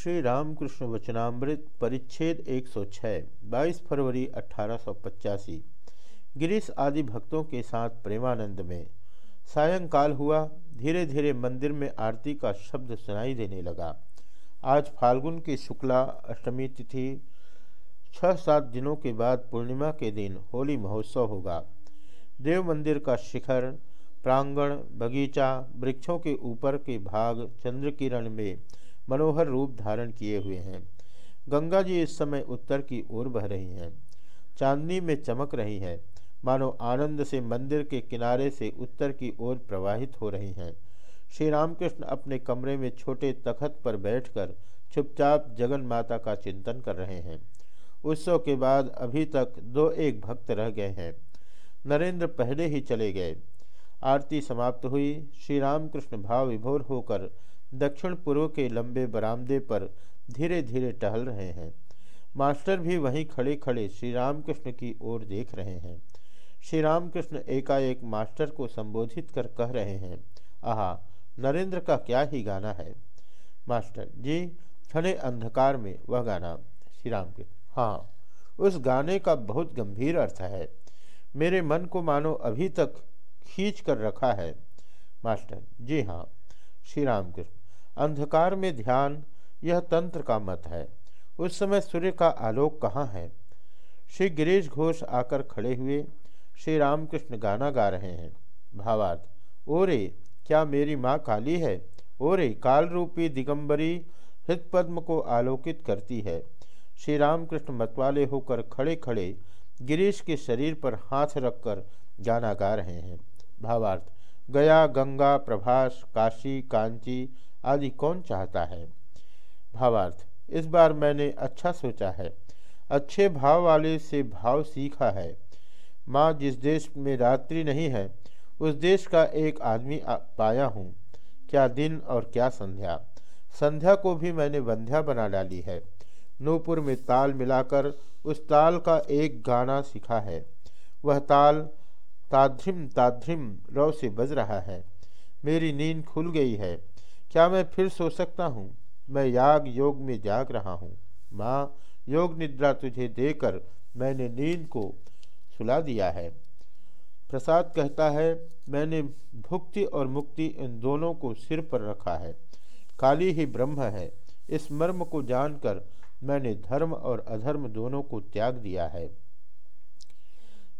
श्री रामकृष्ण वचनामृत परिच्छेद 106 22 फरवरी अठारह गिरीश आदि भक्तों के साथ प्रेमानंद में सायंकाल हुआ धीरे धीरे मंदिर में आरती का शब्द सुनाई देने लगा। आज फाल्गुन की शुक्ला अष्टमी तिथि छह सात दिनों के बाद पूर्णिमा के दिन होली महोत्सव होगा। देव मंदिर का शिखर, प्रांगण, बगीचा, वृक्षों के ऊपर के भाग चंद्र किरण में मनोहर रूप धारण किए हुए हैं। गंगा जी इस समय उत्तर की ओर बह रही हैं। चांदनी में चमक रही है। मानो आनंद से मंदिर के किनारे से उत्तर की ओर प्रवाहित हो रही हैं। श्री रामकृष्ण अपने कमरे में छोटे तखत पर बैठकर चुपचाप जगन माता का चिंतन कर रहे हैं। उत्सव के बाद अभी तक दो एक भक्त रह गए हैं। नरेंद्र पहले ही चले गए। आरती समाप्त हुई। श्री रामकृष्ण भाव विभोर होकर दक्षिण पूर्व के लंबे बरामदे पर धीरे धीरे टहल रहे हैं। मास्टर भी वहीं खड़े खड़े श्री रामकृष्ण की ओर देख रहे हैं। श्री रामकृष्ण एकाएक मास्टर को संबोधित कर कह रहे हैं, आहा, नरेंद्र का क्या ही गाना है? मास्टर, जी घने अंधकार में वह गाना श्री राम कृष्ण हाँ उस गाने का बहुत गंभीर अर्थ है। मेरे मन को मानो अभी तक खींच कर रखा है। मास्टर, जी हाँ श्री राम कृष्ण अंधकार में ध्यान यह तंत्र का मत है। उस समय सूर्य का आलोक कहाँ है? श्री गिरीश घोष आकर खड़े हुए श्री रामकृष्ण गाना गा रहे हैं। भावार्थ ओ रे क्या मेरी माँ काली है? ओरे काल रूपी दिगंबरी हृदपद्म को आलोकित करती है। श्री रामकृष्ण मतवाले होकर खड़े खड़े गिरीश के शरीर पर हाथ रखकर गाना गा रहे हैं। भावार्थ, गया, गंगा, प्रभास, काशी, कांची आदि कौन चाहता है? भावार्थ, इस बार मैंने अच्छा सोचा है। अच्छे भाव वाले से भाव सीखा है। माँ, जिस देश में रात्रि नहीं है, उस देश का एक आदमी पाया हूँ। क्या दिन और क्या संध्या। संध्या को भी मैंने वंध्या बना डाली है। नूपुर में ताल मिलाकर उस ताल का एक गाना सीखा है। वह ताल ताध्रिम ताध्रिम रव से बज रहा है। मेरी नींद खुल गई है। क्या मैं फिर सो सकता हूँ? मैं याग योग में जाग रहा हूँ। माँ, योग निद्रा तुझे देकर मैंने नींद को सुला दिया है। प्रसाद कहता है, मैंने भुक्ति और मुक्ति इन दोनों को सिर पर रखा है। काली ही ब्रह्म है। इस मर्म को जानकर मैंने धर्म और अधर्म दोनों को त्याग दिया है।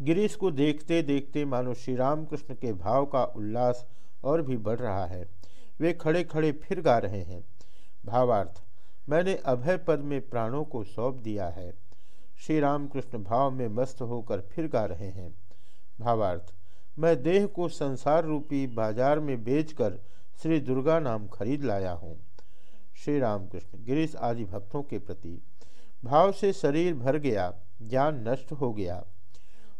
गिरीश को देखते देखते मानो श्री रामकृष्ण के भाव का उल्लास और भी बढ़ रहा है। वे खड़े खड़े फिर गा रहे हैं। भावार्थ, मैंने अभय पद में प्राणों को सौंप दिया है। श्री रामकृष्ण भाव में मस्त होकर फिर गा रहे हैं। भावार्थ, मैं देह को संसार रूपी बाज़ार में बेचकर श्री दुर्गा नाम खरीद लाया हूँ। श्री रामकृष्ण गिरीश आदि भक्तों के प्रति, भाव से शरीर भर गया, ज्ञान नष्ट हो गया।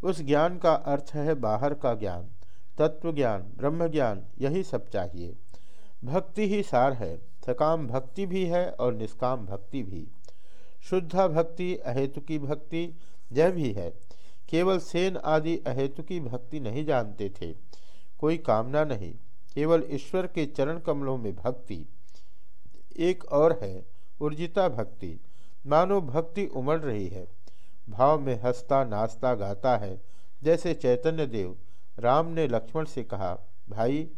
उस ज्ञान का अर्थ है बाहर का ज्ञान, तत्व ज्ञान, ब्रह्म ज्ञान, यही सब चाहिए। भक्ति ही सार है, सकाम भक्ति भी है और निष्काम भक्ति भी। शुद्धा भक्ति अहेतुकी भक्ति यह भी है। केवल सेन आदि अहेतुकी भक्ति नहीं जानते थे, कोई कामना नहीं। केवल ईश्वर के चरण कमलों में भक्ति एक और है, उर्जिता भक्ति। मानो भक्ति उमड़ रही है। भाव में हंसता नाचता गाता है। जैसे चैतन्य देव, राम ने लक्ष्मण से कहा, भाई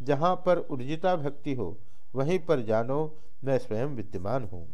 जहाँ पर ऊर्जिता भक्ति हो वहीं पर जानो मैं स्वयं विद्यमान हूँ।